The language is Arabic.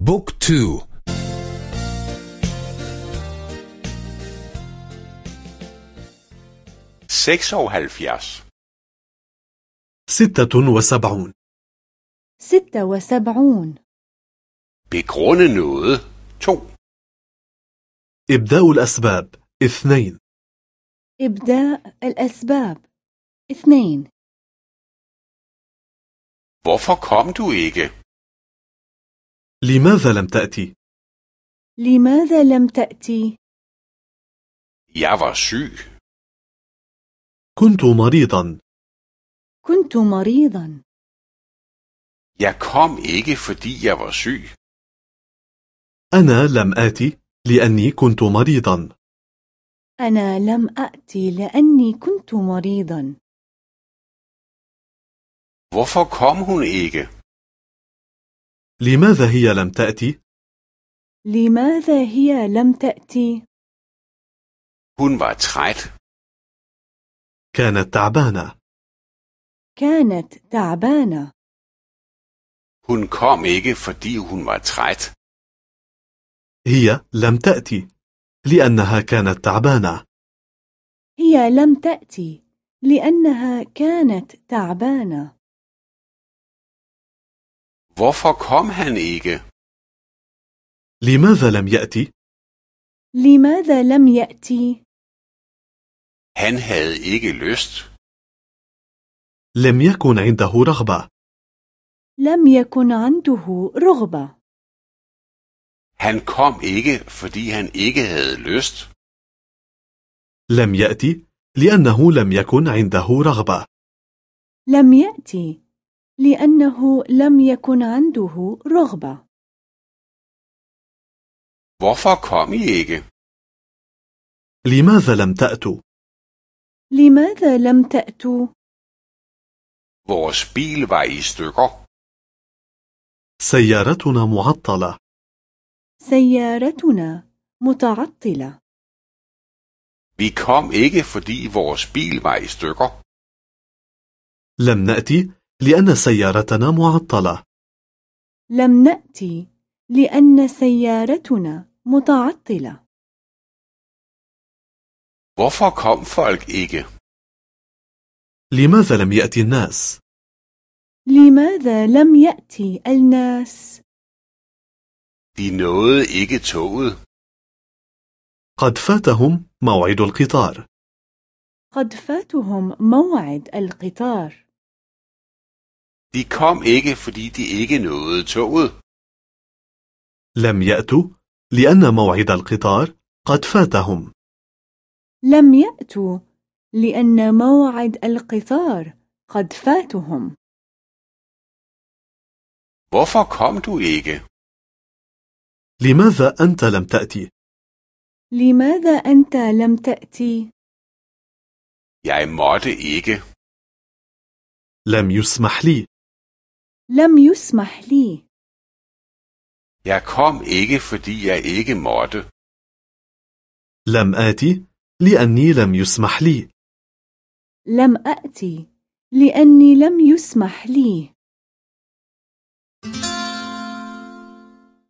بوك تو ستة وسبعون ستة وسبعون Begrunde noget. To. إبداء الأسباب اثنين إبداء الأسباب اثنين Hvorfor kom du ikke? لماذا لم تأتي؟ لماذا لم تأتي؟ Jeg var syg. كنت مريضا كنت مريضا Jeg kom ikke, fordi jeg var syg. أنا لم آتي لأني كنت مريضا أنا لم أأتي لأني كنت مريضا Hvorfor kom hun ikke? لماذا هي لم تأتي؟ لماذا هي لم تأتي؟ Hun var træt. كانت تعبانة كانت تعبانة Hun kom ikke, fordi hun var træt. هي لم تأتي لأنها كانت تعبانة هي لم تأتي لأنها كانت تعبانة Hvorfor kom han ikke? لماذا لم يأتي؟ لماذا لم يأتي؟ Han havde ikke lyst. لم يكن عنده رغبة لم يكن عنده رغبة Han kom ikke, fordi han ikke havde lyst. لم يأتي لأنه لم يكن عنده رغبة لم يأتي لأنه لم يكن عنده رغبة Hvorfor kom I ikke? لماذا لم تأتوا؟ لماذا لم تأتوا؟ Vores bil var i stykker. سيارتنا معطلة سيارتنا متعطلة Vi kom ikke, fordi vores bil var i stykker. لم نأتي لأن سيارتنا معطلة لم نأتي لأن سيارتنا متعطلة Hvorfor kom folk ikke? لماذا لم يأتي الناس؟ لماذا لم يأتي الناس؟ De nåede ikke toget. قد فاتهم موعد القطار قد فاتهم موعد القطار De kom ikke, fordi de ikke nåede toget. لم يأتوا لأن موعد القطار قد فاتهم لم يأتوا لأن موعد القطار قد فاتهم Hvorfor kom du ikke? لماذا أنت لم تأتي؟ لماذا أنت لم تأتي؟ Jeg måtte ikke. لم يسمح لي لم يسمح لي. Jeg kom ikke, fordi jeg ikke måtte. لم آتي لأني لم يسمح لي. لم أأتي لأني لم يسمح لي.